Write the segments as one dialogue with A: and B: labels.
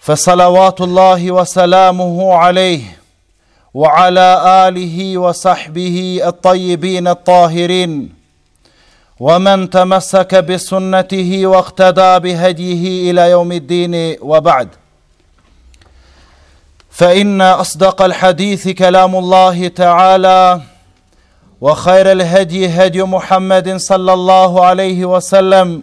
A: فصلوات الله وسلامه عليه وعلى اله وصحبه الطيبين الطاهرين ومن تمسك بسنته واقتدى بهديه الى يوم الدين وبعد فان اصدق الحديث كلام الله تعالى وخير الهدي هدي محمد صلى الله عليه وسلم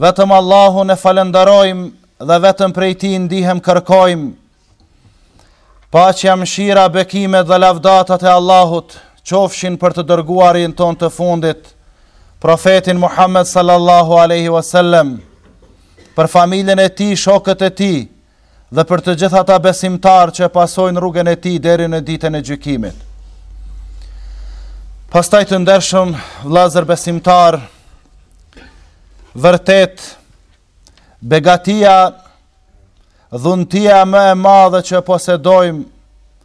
A: Vetëm Allahun e falënderojmë dhe vetëm prej Tij ndihmë kërkojmë. Paqja, mëshira, bekimet dhe lavdatat e Allahut qofshin për të dërguarin tonë të fundit, profetin Muhammed sallallahu alaihi wasallam, për familjen e tij, shokët e tij, Dhe për të gjithë ata besimtarë që e pasojnë rrugën e tij deri në ditën e gjykimit. Pastaj të ndershëm vëllezër besimtarë, vërtet begatia dhuntia më e madhe që posedojmë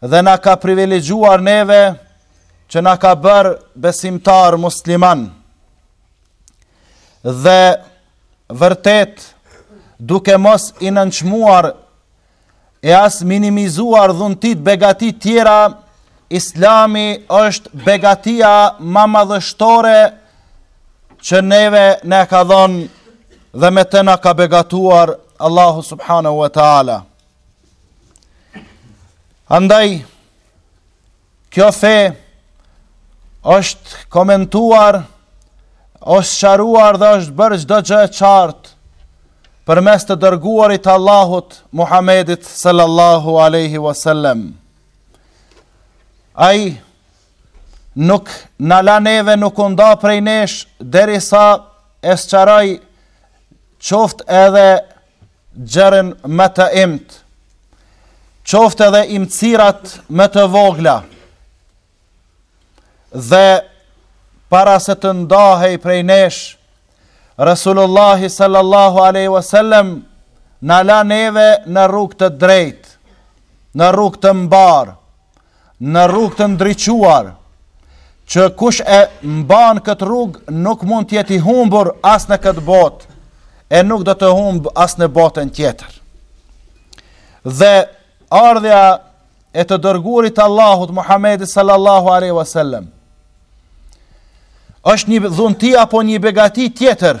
A: dhe na ka privilegjuar neve që na ka bërë besimtarë muslimanë. Dhe vërtet duke mos i nënçmuar e as minimizuar dhuntitë begatitë tjera, islami është begatia ma madhështore që neve na ka dhonë dhe me të na ka begatuar Allahu subhanahu wa ta'ala. Andaj, kjo fe është komentuar, është sqaruar dhe është bërë çdo gjë e qartë përmes të dërguarit të Allahut Muhammedit sallallahu aleyhi wasallem. Ai nuk na la neve nuk u nda prej nesh derisa e sqaroi qoftë edhe gjërën më të imët, qoftë edhe imcirat më të vogla, dhe para se të ndahej prej nesh, Resulullahi sallallahu aleyhi wasallem, na la neve në rrugë të drejtë, në rrugë të mbarë, në rrugë të ndriçuar, që kush e mban këtë rrugë nuk mund të jetë i humbur as në këtë botë e nuk do të humbë as në botën tjetër. Dhe ardhja e të dërguarit të Allahut Muhammedit sallallahu alaihi wasallam është një dhunti apo një begati tjetër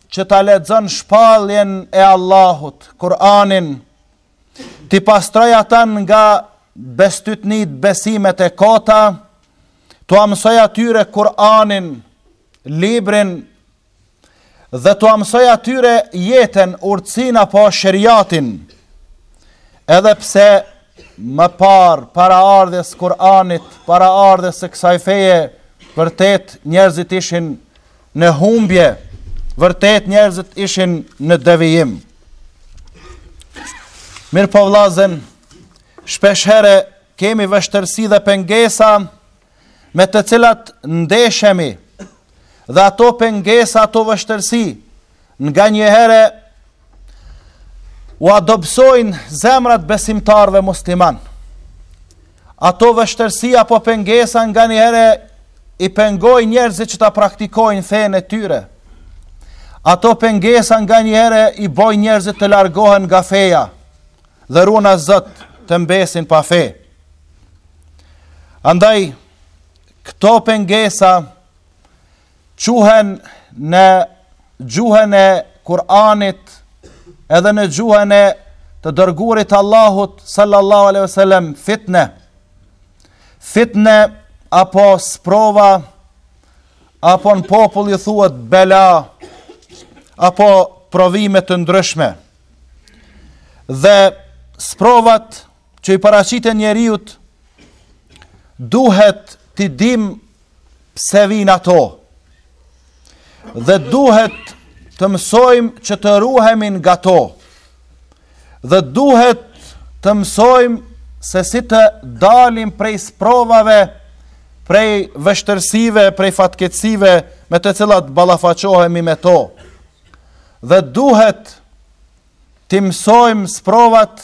A: që ta lexon shpalljen e Allahut, Kur'anin, t'i pastrojë ata nga bestytnitë besimet e kota, t'ua mësojë atyre Kur'anin, librin, dhe t'ua mësojë atyre jetën urtësin apo sheriatin, edhe pse më parë, para ardhjes Kur'anit, para ardhjes së kësaj feje, vërtet njerëzit ishin në humbje, vërtet njerëzit ishin në devijim. Mirëpo vllazën, shpeshherë kemi vështirësi dhe pengesa me të cilat ndeshemi dhe ato pengesa, ato vështirësi nganjëherë ua dobësojnë zemrat besimtarëve muslimanë. Ato vështirësi apo pengesa nganjëherë i pengojnë njerëzit që ta praktikojnë fenë e tyre. Ato pengesa nganjëherë i bojnë njerëzit të largohen nga feja dhe runa Zot të mbesin pa fe. Andaj, këto pengesa quhen në gjuhën e Kur'anit edhe në gjuhën e të dërguarit të Allahut sallallahu alaihi wasallam fitne fitne apo sprova apo në popull i thuhet bela apo provime të ndryshme dhe sprovat që i paraqiten njeriut duhet t'i dimë pse vijnë ato. Dhe duhet të mësojmë që të ruhemi nga to. Dhe duhet të mësojmë se si të dalim prej sprovave, prej vështirësive, prej fatkeqësive me të cilat ballafaqohemi me to. Dhe duhet t'i mësojmë sprovat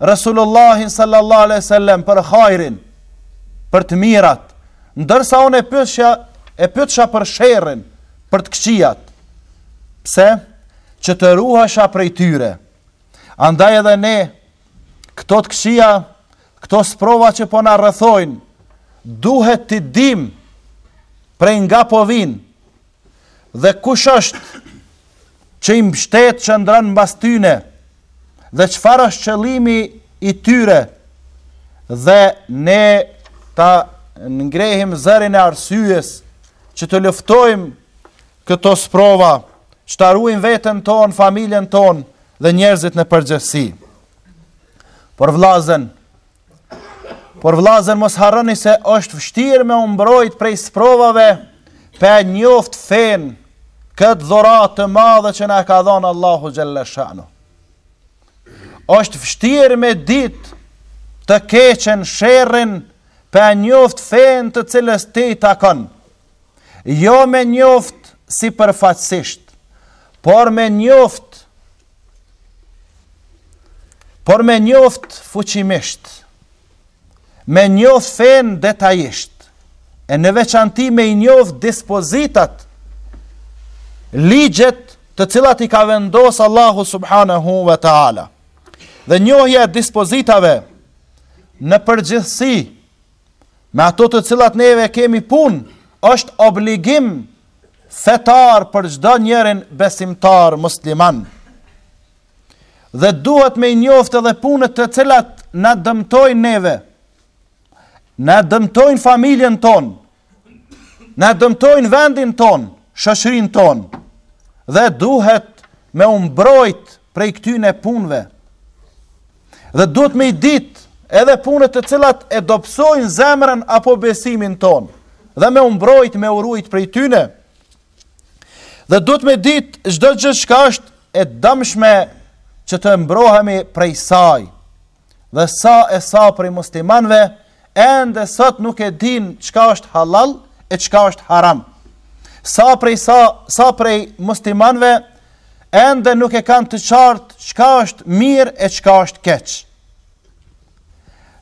A: Resulullahin sallallahu alaihi wasallam për hajrin, për të mirat, ndërsa unë e pytsha për sherrin, për të këqijat. Pse? Që të ruhesha prej tyre. Andaj edhe ne këto të këqija, këto sprova që po na rrethojnë, duhet t'i dimë prej nga po vijnë, Dhe kush është që i mbështet qëndron mbas tyne, dhe çfarë është qëllimi i tyre, dhe ne ta ngrehim zërin e arsyes, që t'i luftojmë këto sprova, që ta ruajmë veten tonë, familjen tonë, dhe njerëzit në përgjithësi. Por vllazën, Por vllazën mos harroni se është vështirë me u mbrojt prej sprovave pa e njoft fenë këtë dhuratë të madhe që na ka dhënë Allahu xhelle shanuhu. Është vështirë me ditë të keqen sherrin pa e njoft fenë të cilës ti i takon. Jo me njoft sipërfaqësisht, por me njoft Por me njoft fuqimisht, me njoft fen detajisht, e në veçanti me i njoft dispozitat, ligjet të cilat i ka vendos Allahu subhanahu wa ta'ala. Dhe njohja e dispozitave në përgjithsi, me ato të cilat neve kemi pun, është obligim fetar për çdo njeri besimtar musliman. Dhe duhet me i njoftë edhe punët të cilat na dëmtojnë neve. Na dëmtojnë familjen tonë. Na dëmtojnë vendin tonë, shoqërinë tonë. Dhe duhet me u mbrojt prej këtyne punëve. Dhe duhet me i dit edhe punët të cilat e dobësojnë zemrën apo besimin ton. Dhe me u mbrojt, me u rujt prej tyne. Dhe duhet me dit çdo gjë çka është e dëmshme që të mbrohemi prej saj. Dhe sa e sa prej muslimanve Ende sot nuk e din çka është halal e çka është haram. Sa prej sa sa prej muslimanëve ende nuk e kanë të qartë çka është mirë e çka është keq.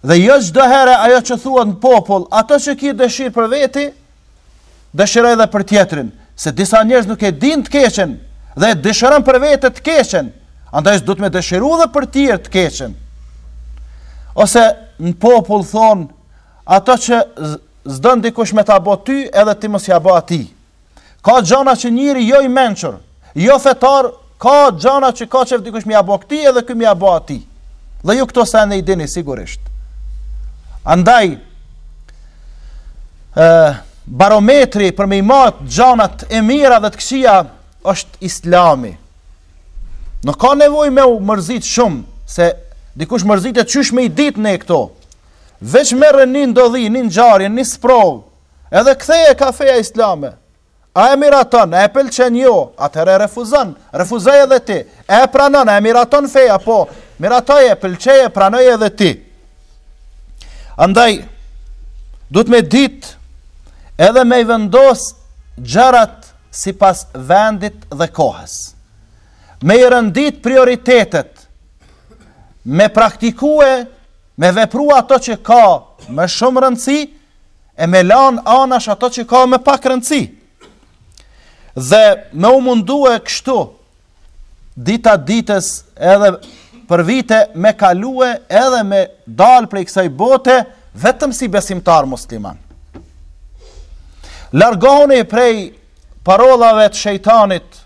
A: Dhe jo çdo herë ajo që thuhet në popull, ato që ki dëshirë për veti, Dëshiroje edhe për tjetrin, se disa njerëz nuk e dinë të keqen dhe e dëshiron për vete të keqen, andaj s'duhet me dëshiru dhe për tjerë të keqen. Ose në popull thonë, ato që s'do dikush me ta bo ty edhe ti mos ja bo atij. Ka gjona që njeri jo i mençur, Jo fetar, ka gjana që ka qejf dikush me ja bo këtij edhe ky me ja bo atij. Dhe ju këto sene i dini sigurisht. Andaj, e, barometri për me i matë gjanat e mira dhe të këqija është islami. Nuk ka nevoj me u mërzit shumë, se dikush mërzitet qysh me i dit ne këto. Veç merre një ndodhi, një ngjarje, një sprovë, edhe ktheje ka feja islame. A e miraton, a e pëlqen jo, atëherë e refuzon. Refuzoje edhe ti. A e pranon, a e miraton feja po. Miratoje, pëlqeje, pranoje edhe ti. Andaj duhet me ditë edhe me i vendos gjërat sipas vendit dhe kohës. Me i rendit prioritetet, me praktikue, me vepru ato që ka më shumë rëndësi, e me lanë anash ato që ka më pak rëndësi. Dhe me u mundue kështu, dita ditës edhe për vite me kalue edhe me dalë prej kësaj bote, vetëm si besimtar musliman. Largohuni prej parolave të shejtanit,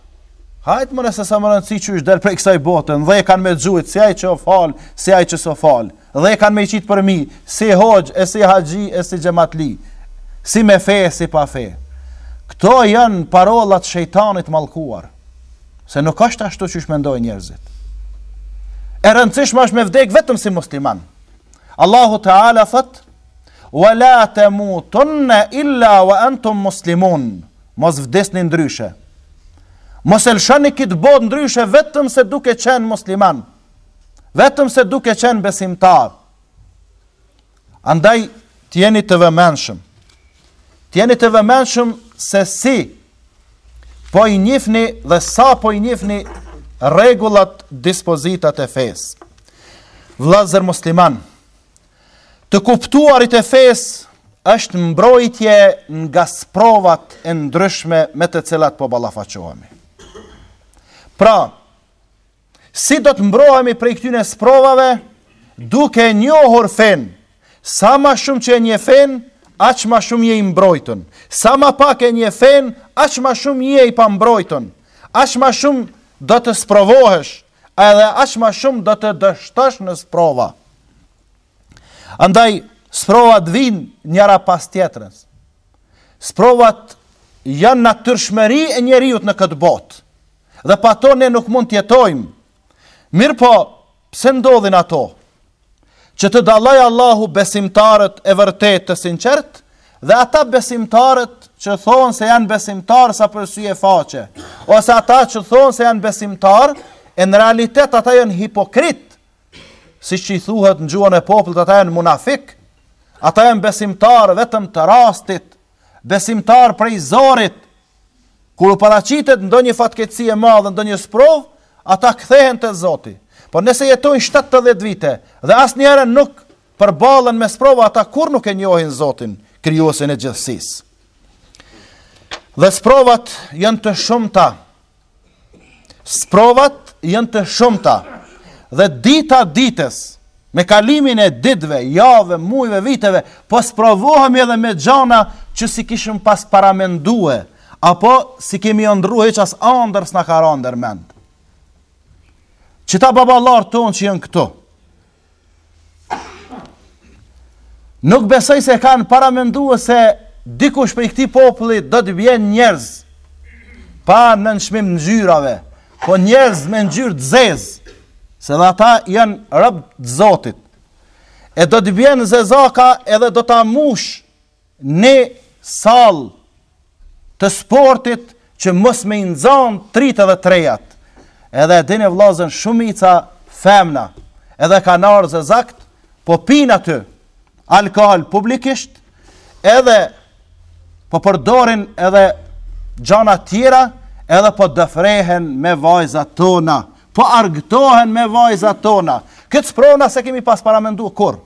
A: hajt more se s'ka më rëndësi qysh del prej kësaj bote, dhe e kanë me gjujt, si ai që u fal, si ai që s'u fal, dhe e kanë me qit përmi, si hoxhë, e si haxhi, e si xhematli, si me fe, si pa fe. Këto janë parolat e shejtanit mallkuar, se nuk është ashtu qysh mendojnë njerëzit. E rëndësishme është me vdek vetëm si musliman. Allahu Teala thotë, Wa la tamutunna illa wa antum muslimun. Mos vdisni ndryshe. Mos e lëshoni këtë botë ndryshe vetëm se duke qenë musliman. Vetëm se duke qenë besimtar. Andaj të jeni të vëmendshëm. Të jeni të vëmendshëm se si po i njihni dhe sa po i njihni rregullat, dispozitat e fesë. Vëllezër musliman, Të kuptuarit e fesë është mbrojtje nga sprovat e ndryshme me të cilat po ballafaqohemi. Pra, si do të mbrohemi prej këtyre sprovave duke e njohur fenë, sa ma shumë që e njeh fenë, aq ma shumë je i mbrojtun. Sa ma pak e njeh fenë, aq ma shumë je i pambrojtun. Aq ma shumë do të sprovohesh, edhe aq ma shumë do të dështosh në sprova. Andaj sprovat vijnë njëra pas tjetrës. Sprovat janë natyrshmëri e njeriut në këtë botë. Dhe pa to ne nuk mund të jetojmë. Mirëpo, pse ndodhin ato? që të dallojë Allahu besimtarët e vërtetë të sinqertë dhe ata besimtarët që thonë se janë besimtarë sa për sy e faqe, ose ata që thonë se janë besimtarë, e në realitet ata janë hipokrit, siç i thuhet në gjuhën e popullit, ata janë munafik, ata janë besimtarë vetëm të rastit, besimtarë prej zorit, Kur u paraqitet ndonjë fatkeqësi e madhe, ndonjë sprovë, ata kthehen te Zoti. Por nëse jetojnë 70 vite dhe asnjëherë nuk përballen me sprova, ata kurrë nuk e njohin Zotin, krijuesin e gjithësisë. Dhe sprovat janë të shumta. Sprovat janë të shumta dhe dita ditës me kalimin e ditëve, javëve, muajve, viteve, po sprovohemi edhe me gjana që s'i kishim pas paramendue, apo s'i kemi andrru hiç as n'andërr s'na ka ra ndërmend. Qita baballarët tonë që janë këtu, Nuk besoj se kanë paramendue se dikush prej këtij populli do të bjen njerëz pa nënçmim ngjyrave, po njerëz me ngjyrë të zezë, se edhe ata janë rob të Zotit. E do të bjen zezaka edhe do ta mush në sallë të sportit që mos me i nxanë t'ritë dhe t'rejat. Edhe e dini vllazën shumica femna, edhe kanë ardhë zezakt, po pinë aty alkohol publikisht, edhe po përdorin edhe gjana tjera, edhe po dëfrehen me vajzat tona, po argëtohen me vajzat tona. Këtë sprovë na s'e kemi pas paramendu kurrë.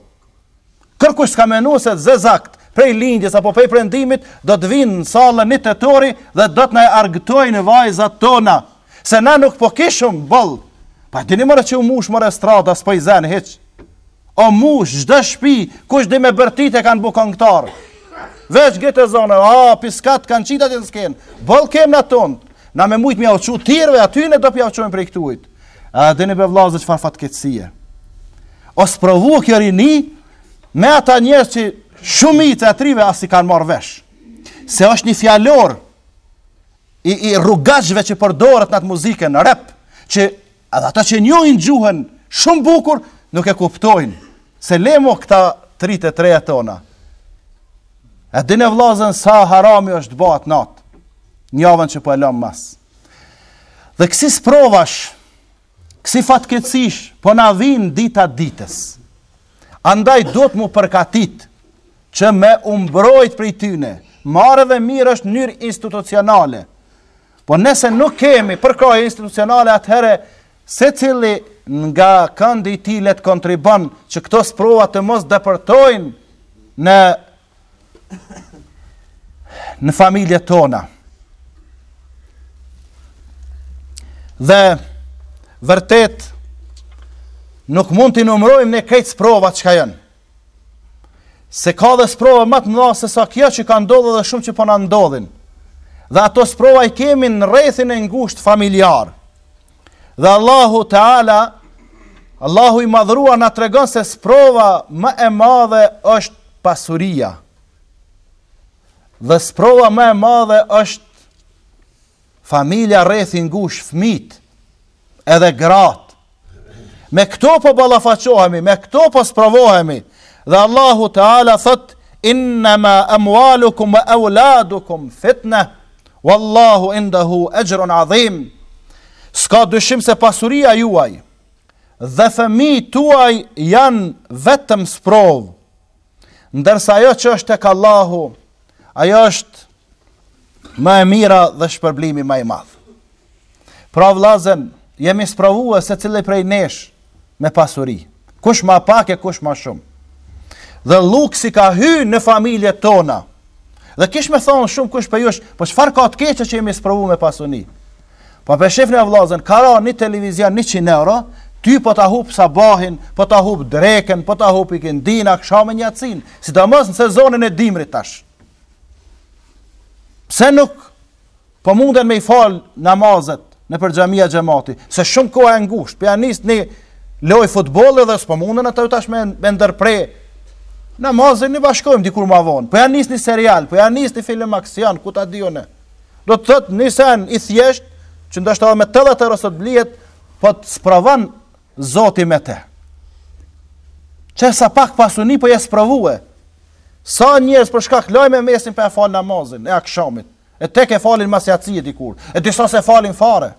A: Kërkush s'ka menu se zezakt prej lindjes apo prej prendimit do të vinë në sallën Një Tetori dhe do të na argëtojnë vajzat tona se na nuk po kishëm boll. Po e dini që u mush more estrada s'po i zën hiç. U mush çdo shpi kush di me bërtit e kanë bo këngëtar. Veç qet zo, a piskat kanë qit atë në skenë. Boll kem na tonë. Na me mujt me jau çu tjerve atyne do p'jau çojmë prej këtuhit. A e dini be vllazën çfarë fatkeqësie. U sprovu kjo rini me ata njerëz që shumë prej t'rive as s'i kanë marrë vesh. Se është një fjalor i, i rrugashve që përdoret në atë muzikë në rep, që edhe ata që e njohin gjuhën shumë bukur, nuk e kuptojnë. Se le mo këta t'ritë e t'rejat tona. A e dini vllazën sa harami është ba atë natë. N'javën që po e lamë mas. Dhe kësi sprovash, kësi fatkeqësish, po na vinë dita ditës. Andaj duhet m'u përgatit që me u mbrojt prej tyne, marë dhe mirë është n'mënyrë institucionale. Po nëse nuk kemi përkrahje institucionale atëherë, secili nga këndi i tij le të kontribon që këto sprova të mos depërtojnë në në familjet tona. Dhe vërtet nuk mund t'i numërojmë ne krejt sprovat çka janë. Se ka dhe sprova ma të mëdha se sa kjo që ka ndodh dhe shumë që po na ndodhin. Dhe ato sprova i kemi në rrethin e ngushtë familjar. Dhe Allahu Teala, Allahu i madhruar na tregon se sprova më e madhe është pasuria. Dhe sprova më e madhe është familja rrethi i ngushtë fëmijët edhe gratë me këto po ballafaqohemi me këto po sprovohemi dhe Allahu Teala thotë innama amwalukum wa auladukum fitna Wallahu indahu ajrun adhim S'ka dyshim se pasuria juaj dhe fëmijët tuaj janë vetëm sprovë. Ndërsa ajo që është tek Allahu, ajo është më e mira dhe shpërblimi më i madh. Pra vllazën, jemi sprovuar secili prej nesh me pasuri, kush më pak e kush më shumë. Dhe luksi ka hyrë në familjet tona. Dhe kish me thonë shumëkush prej jush, po çfarë ka të keqe që jemi sprovu me pasuni? Po po shifni vllazën, ka ra një televizion 100 euro, ty po ta hup sabahin, po ta hup dreken, po ta hup ikindinë, akshamin, jacinë, sidomos në sezonin e dimrit tash. Pse nuk Po munden me i fal namazet nëpër xhamia me xhemat, se shumë koha e ngushtë, po ja nis një lojë futbolli dhe s'po mundem atë tash me, me ndërpre. Namazin i bashkojmë dikur ma vonë, po ja nis një serial, po ja nis një film aksion, ku ta di unë. Do të thotë një sen i thjeshtë, që ndoshta edhe me tetëdhjetë euro sot blihet, po të sprovon Zoti me te. Qe sa pak pasuni po je sprovue, sa njerëz për shkak lojnave mesin pa e falë namazin e akshamit, E tek e falin mas jacije dikur. E disa s'e falin fare.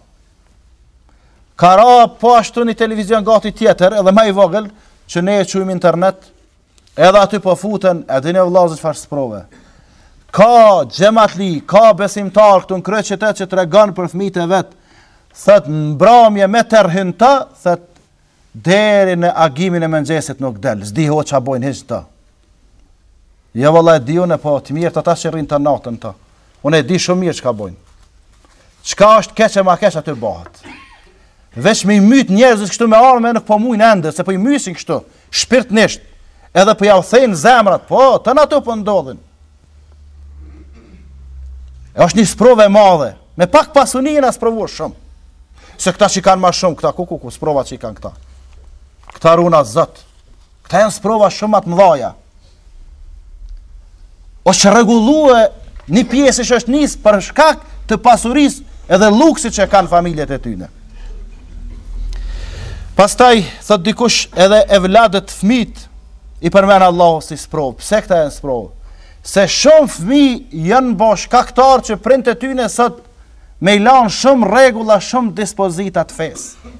A: Ka ra po ashtu një televizion gati tjetër, edhe ma i vogël, që ne e qujmë internet, edhe aty po futen, edhe hini vllazën çfarë sprove. Ka xhematli, ka besimtar këtu në kryeqytet që tregon për fmit e vet, thot në mbramje me terr hin, thot deri në agimin e mëngjesit nuk del, s'di hoxhë ça bon hiç thot. Jo vëlla e di unë fort mirë ata që rrinë tanë natën aty. Unë e di shumë mirë çka bojnë. Çka është keq e ma keq aty bëhet. Veç me i myt njerëzit kështu me armë nuk po mujnë ende, se po i mysin kështu, shpirtnisht. Edhe po jau thejnë zemrat, po, tana ato po ndodhin. E është një sprovë e madhe. Me pak pasuni jena sprovu shumë. Se këta që i kanë ma shumë, këta ku ku ku, sprova që i kanë këta. Këta runa Zot. Këta janë sprova shumë ma të mëdhaja. U çrregullue një pjesë që është nisë për shkak të pasurisë edhe luksit që kanë familjet e tyne. Pastaj, thot dikush edhe evladet, fmit, i përmen Allahu si sprovë. Pse këta janë sprovë? Se shumë fëmi janë bo shkaktarë që prindët e tyne sot me i lanë shumë rregulla, shumë dispozita të fesë.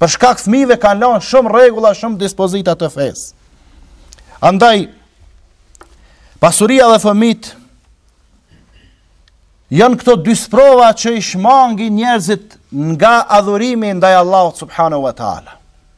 A: Për shkak fëmive kanë lanë shumë rregulla, shumë dispozita të fesë. Andaj, pasuria dhe fëmit janë këto dy sprova që i shmangi njerëzit nga adhurimi ndaj Allahut subhanahu wa ta'ala.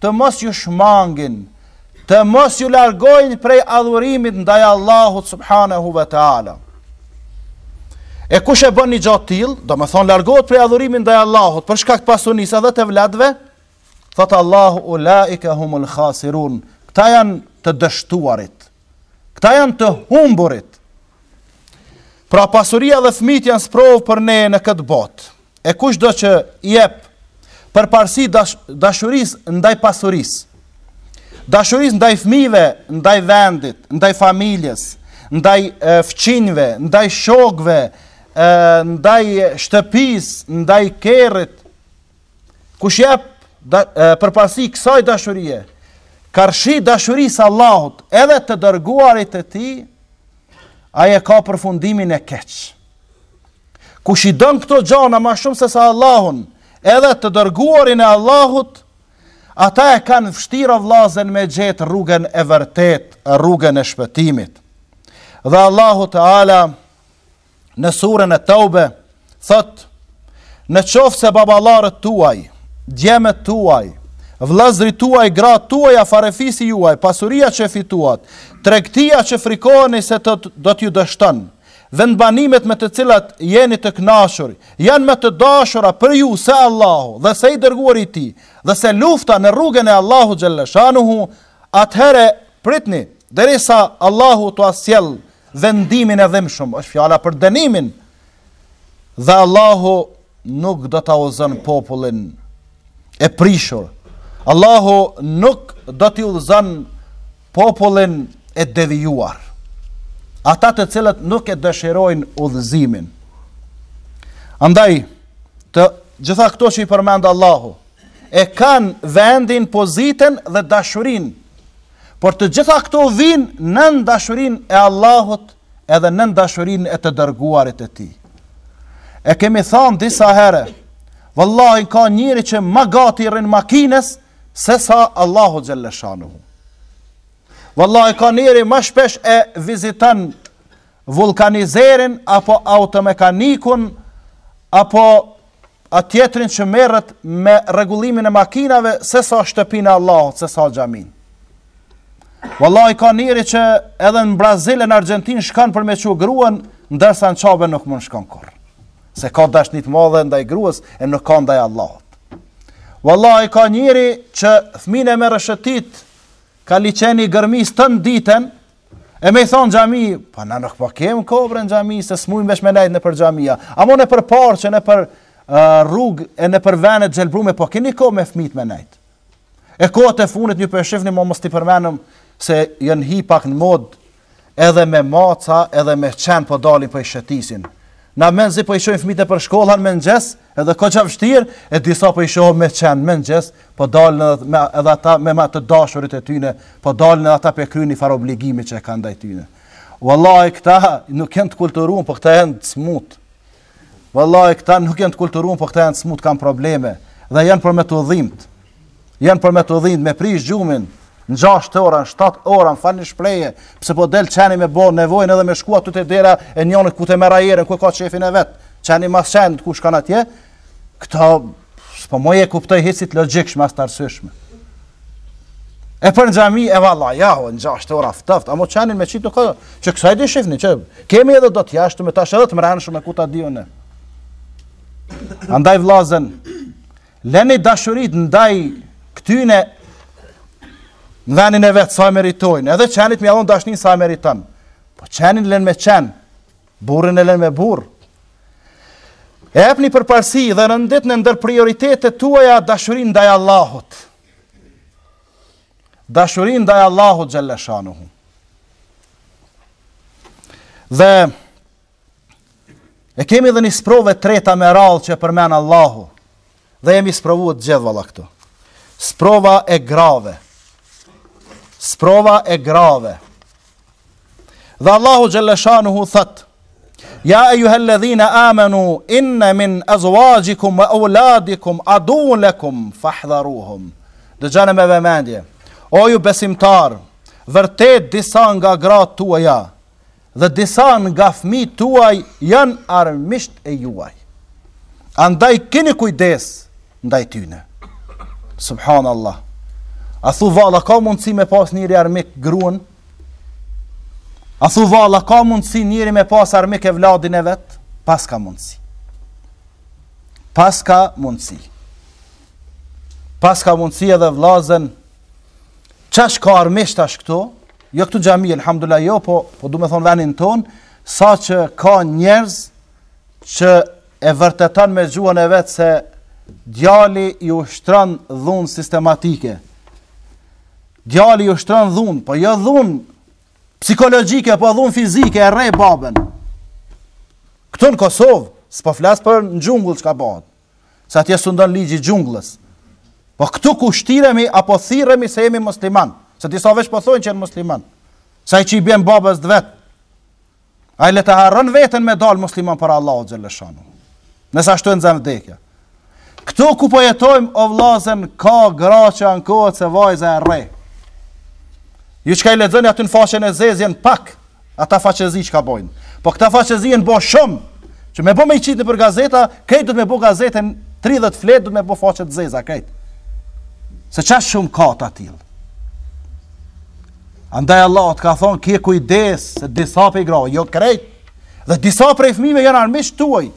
A: të mos ju shmangin, të mos ju largojnë prej adhurimit ndaj Allahut subhanahu wa taala. E kush e bën një gja të tillë, domethonë largohet prej adhurimit ndaj Allahut për shkak pasunisë dhe evladëve, thot Allahu ulaika humul khasirun, këta janë të dështuarit. Këta janë të humburit. Pra pasuria dhe fmijt janë sprovë për ne në këtë botë. E kushdo që jep përparësi dash, dashurisë ndaj pasurisë. Dashurisë ndaj fmijve, ndaj vendit, ndaj familjes, ndaj e, fqinjve, ndaj shokëve, e, ndaj shtëpisë, ndaj kerrit, Kush jep da, përparësi kësaj dashurie, karshi dashurisë së Allahut edhe të dërguarit të tij, ai e ka përfundimin e keq. Kush i don këto gjana ma shumë se sa Allahun, edhe të dërguarin e Allahut, ata e kanë vështirë vllazën me gjetë rrugën e vërtetë, rrugën e shpëtimit. Dhe Allahu teala, në surën e Taube, thotë, në qoftë se baballarët tuaj, djemtë tuaj, vllaznit tuaj, gratë tuaj, farefisi juaj, pasuria që fituat, tregtia që frikoheni se të, do t'ju dështon, vendbanimet me të cilat jeni të knaqur, janë më të dashura për ju se Allahu dhe se i dërguari i tij, dhe se lufta në rrugën e Allahu xhelleshanuhu, atëherë pritni, derisa Allahu t'ua sjellë, Vendimin e dhimbshëm, është fjala për dënimin. Dhe Allahu nuk do ta udhëzon popullin e prishur. Allahu nuk do t'i udhëzon popullin e devijuar. Ata të cilët nuk e dëshirojnë udhëzimin. Andaj të gjitha këto që i përmend Allahu e kanë vendin, pozitën dhe dashurinë Por të gjitha këto vijnë nën dashurinë e Allahut edhe nën dashurinë e të dërguarit e tij. E kemi thënë disa herë, vallahi ka njeri që ma gati i rrin makinës sesa Allahu xhelleshanuhu. Vallahi ka njeri më shpesh e viziton vulkanizerin apo automekanikun apo atë tjetrin që merret me rregullimin e makinave sesa shtëpinë e Allahut, sesa xhaminë. Vallahi ka njeri që edhe në Brazil e në Argentinë shkon për me çu gruan, ndërsa në Qabe nuk mund shkon kurrë. Se ka dashni të madhe ndaj gruas e nuk ka ndaj Allahut. Vallahi ka njeri që fmijën e merr e shëtit, ka liqeni Gërmisë të ditën, E me i thanë xhami, pa po na nuk po kemi kohë bre në xhami, se s'mujmë veç me nejtë nëpër xhamia. Amo nëpër parqe nëpër uh, rrugë e nëpër venet e gjelbrume, po keni kohë me fmijt me nejtë. E kohët e funit qe po shifni, mo mos t'i përmenim se janë hi pak në modë, edhe me maca, edhe me qen po dalin po i shëtisin. Na mezi po i çojmë fmijt e për shkollë në mëngjes, Edhe kogja vështirë, e disa po i shohim me qen mëngjes, po dalin edhe edhe ata me ma të dashurit e tyne, po dalin edhe ata pe kryen një farë obligimi që e kanë ndaj tyne. Wallahi këta nuk janë të kulturuar, po këta janë të smut. Wallahi këta nuk janë të kulturuar, po këta janë të smut, kanë probleme dhe janë për me t'u dhimbt. Janë për me t'u dhimbt, me prish gjumin, në gjasht ora, në shtat ora, më falni shprehje, pse po del qeni me bo nevojnë edhe me shkua te dera e njanës ku te dera tjetër, ku e ka qefin e vet, qeni mas qenit ku shkan atje, këta, s'po muj e kuptoj hiç t'logjikshme, as të arsyshme. E për në xhami, e valla, ja, o, në gjasht ora, ftoft, amo qenin me qitë nuk ka, që kësaj di shifni, që kemi edhe do t'jashtu me tash edhe të mrenë shumë e ku ta dione. Andaj vllazën, Leni dashurit ndaj këtyne në venin e vet sa e meritojnë, edhe qenit mi ja dhon dashnin sa e meriton. Po qenin len me qen, burrin e len me burrë. E epni përparësi dhe renditne ndër prioritetet tuaja dashurin ndaj Allahut. Dashurin ndaj Allahut xheleshanuhu. Dhe E kemi dhe një sprovë e treta me radhë që e përmen Allahu, dhe jemi sprovu të gjithë valla këtu. Sprova e grave. Sprova e grave. Dhe Allahu xheleshanuhu thotë, Ja ejuhel-ledhine amenu, inne min ezuaxhikum ue euladikum aduven lekum, fahdharuhum. Dëgjone me vëmendje, o ju besimtar, vërtet disa nga gratë tuaja, dhe disa nga fëmijët tuaj janë armiqt e juaj. Andaj keni kujdes ndaj tyne. Subhanallah. A thu valla ka mundësi me pas njeri armik gruan? A thu valla ka mundësi njeri me pas armik evladin e vet? Pas ka mundësi. Pas ka mundësi. Pas ka mundësi edhe vllazën qaq ka armiq edhe këtu, Jo këtu xhami, elhamdulilah jo, po po du me thon n'venin ton, saqë ka njerëz që e vërteton me gjuhën e vet se djali i ushtron dhunë sistematike. Djali i ushtron dhunë, po jo dhunë psikologjike, po dhunë fizike e rreh babën. Këtu në Kosovë, s'po flas për në xhungull çka bëhet. Se atje sundon ligji i xhunglës. Po këtu ku shtiremi apo thirremi se jemi musliman, se disa veç po thonë që janë musliman. Se ai çi i bjen babës vet. Ai le ta harron veten me dal musliman para Allahu xheleshanuhu. Nëse ashtu e xan vdekja. Këtu ku po jetojmë o vllazën ka gra që ankohen se vajza e rreh. Ju çka i lexoni aty në faqen e zezë jen pak. Ata faqezi çka bojnë. Po këta faqezi janë bo shumë. Që me bo me i qitë në për gazeta, krejt duhet me bo gazetën 30 fletë, duhet me bo faqet zeza, krejt. Se qa shumë ka të atillë. Andaj Allah të ka thonë, kije kujdes, se disa prej grave, jo krejt, dhe disa prej fmive janë armiqt tuaj.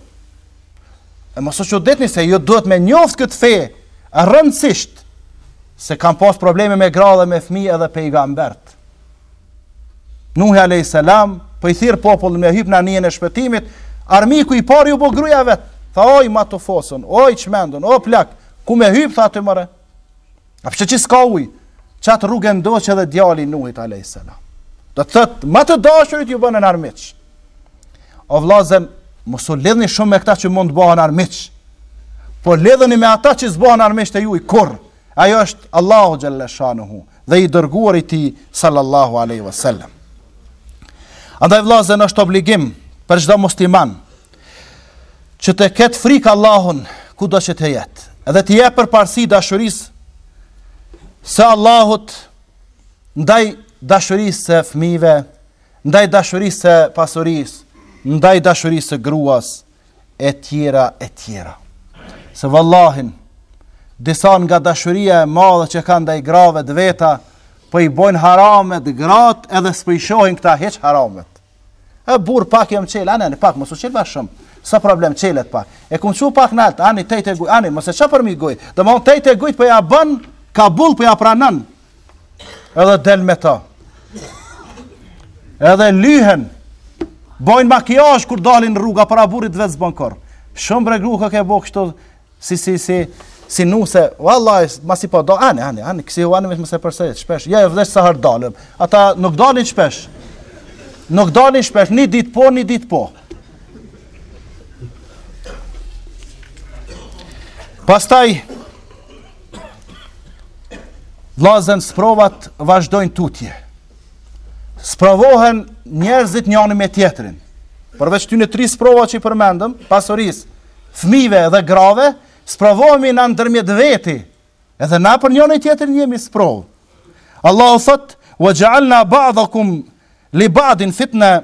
A: E mos çuditni se ju duhet me njoftë këtë fe, rëndësisht, se kanë pas probleme me gra dhe me fmi edhe pejgamberët. Nuhi alayhis salam po i thirr popullin me hyp në anijën e shpëtimit, armiku i parë u bë gruaja vet tha a je matufosën, a je çmendën, o plak, ku me hyp tha ti more? A po sheh qi s'ka ujë? Çat rrugë e ndoqi edhe djali i Nuhit alayhis salam. Do të thot, ma të dashurit ju bënë armiq. O vllazën, mos u lidhni shumë me këta që mund të bëhen armiq. Po lidhuni me ata që s'bëhen armiq tuaj kurr. Ai është Allahu xhelle shanuhu. dhe i dërguari i tij sallallahu aleyhi wa sallam. Andaj vllazën është obligim për çdo musliman që të ketë frikë Allahun kudo që të jetë edhe t'i jep përparësi dashurisë së Allahut ndaj dashurisë së fmive ndaj dashurisë së pasurisë ndaj dashurisë së gruas e tjera e tjera. Se vallahi disa nga dashuria e madhe që kanë ndaj grave të veta, po i bojnë haramet grat edhe s'po i shohin këta hiç haramet. E burrë pak jam çel, ani, ani pak mos u çel bash shumë. S'a problem çelet pak. E kom çu pak nalt, ani dej te guni, ani mos e ço përmi guj. Domethon dej te gujt po ja bën kabull po ja pranon. edhe del me to. Edhe lyhen, bojnë makijazh kur dalin n'rrugë, para burrit vet s'bon kurrë. Shumë bre gru ke bo kështu, si, si, si, si nuse, vallaj, masi po, do, ani, ani, ani, kësi u ani me se përsejt, shpesh, ja, e vdhesh sa herë dalëm, ata nuk dalin shpesh, nuk dalin shpesh, një dit po, një dit po. Pastaj, Vllazën sprovat vazhdojnë tutje. Sprovohen njerëzit njëri me tjetrin. Përveç ktyne tri sprova që i përmendëm, pasurisë, fmive dhe grave, sprovohemi na ndërmjet veti, edhe na për njëri-tjetrin jemi sprovë. Allahu thot, wa xhealna ba'dakum li ba'din fitna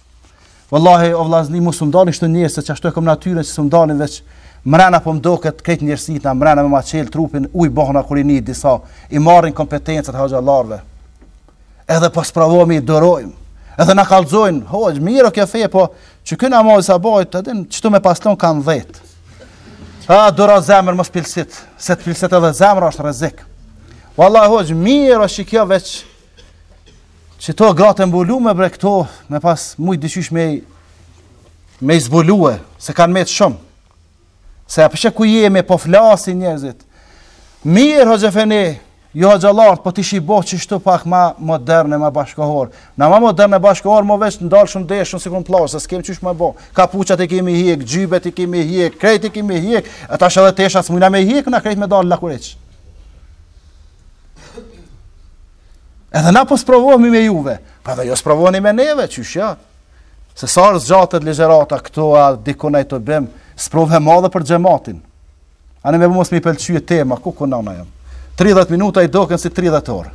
A: Wallahi o vllazni mu s'um dalin kështu nervat se çashtu e kam natyrën se s'um dalin veç mrena po m'doket krejt nervat i kom mrena me ma çelë trupin uj bëhna kur i ni disa i marrin kompetencat e hoxhallarëve edhe po sprovomi i durojmë edhe na kallzojnë hoxh mirë kjo fe po qiky namaz sa bëhet të din çtu me paslon kanë 10 a duro zemër mos plasit se të plaset edhe zemra është rrezik Wallahi hoxh mirë është kjo veç Qëto gratë e mbulume bre këto, me pas mujtë dyqysh me,, me i zbulue, se kanë metë shumë. Se a pe sheh ku jemi, po flasin njerëzit. Mirë, ho gjefeni, jo ho gjallartë, po ti shih bo qështu pak ma moderne, ma bashkohor. Na ma moderne, bashkohor, ma veç me dalë shumë dhe, shumë si kënë plasë, se s'kem qysh me bo. Kapuçat i kemi hjek, xhybet i kemi hjek, krejt i kemi hjek, e tash edhe teshat, s'mujna me hjek, na krejt me dalë lakuriq. Edhe na po sprovohemi me juve, po edhe ju sprovoheni me neve, qysh, se sa herë zgjatet ligjërata këtu, a dikon e ati bën, sprovë e madhe për xhematin. Hele me mos me i pëlqye tema, kuku nana jem. 30 minuta i doken si 30 orë.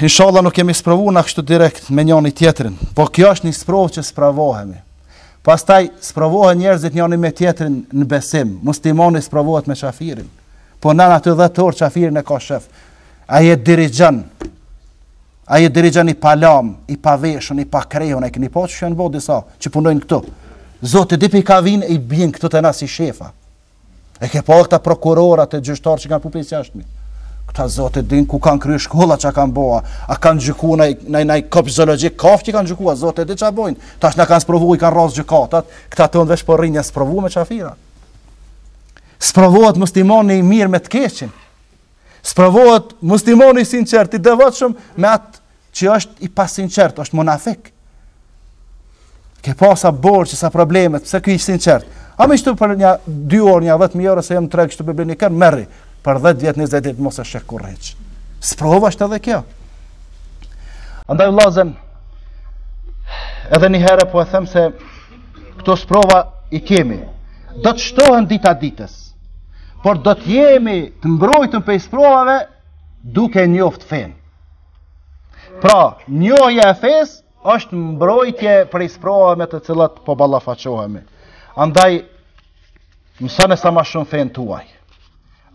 A: Inshallah nuk kemi sprovu na kështu direkt me njëni tjetrin, po kjo është një sprovë që sprovohemi. Pastaj sprovohen njerëzit njëni me tjetrin në besim, muslimani sprovohet me qafirin. Po nan aty 10 orë qafirin e ka shef. Ai e dirigjon. Ai e dirigjon i palam, i paveshun, i pakrehun, a i keni pa që janë do disa, që punojnë këtu. Zoti di pi kah vin i bjen këtu te na si shefa. E ke pa këta prokurorat e gjyqtarë që kanë pru pi jashtmi. Këta zoti din ku kanë kryer shkolla çka kanë bo, a kanë gjykuar në në në kopsht zoologjik kafshë që kanë gjykuar zoti di çfarë bëjnë. Tash na kanë sprovuar i kanë rrasë n'gjykatat, këta tonët veç po rrinë sprovuar me qafira. Sprovohet muslimani i mirë me të keqin. Sprovohet muslimani i sinqert, i devotshëm me atë që është i pasinqert, është munafik. Ke pa sa borxh, sa probleme, pse ky i sinqert? Ama qështu për një 2 orë, një 10 mijë euro se jam treg këtu po bëni kur merr i për 10 vjet, 20 vjet mo s'e sheh kurrë. Sprova është edhe kjo. Andaj vllazën, edhe një herë po e them se Këto sprova i kemi. Do të shtohen dita ditës. Por do të jemi të mbrojtun prej sprovave duke njoft fenë. Pra, njohja e fesë është mbrojtje prej sprovave me të cilat po ballafaqohemi. Andaj, mësone sa ma shumë fenë tuaj.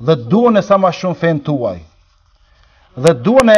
A: Dhe duone sa ma shumë fenë tuaj. Dhe duone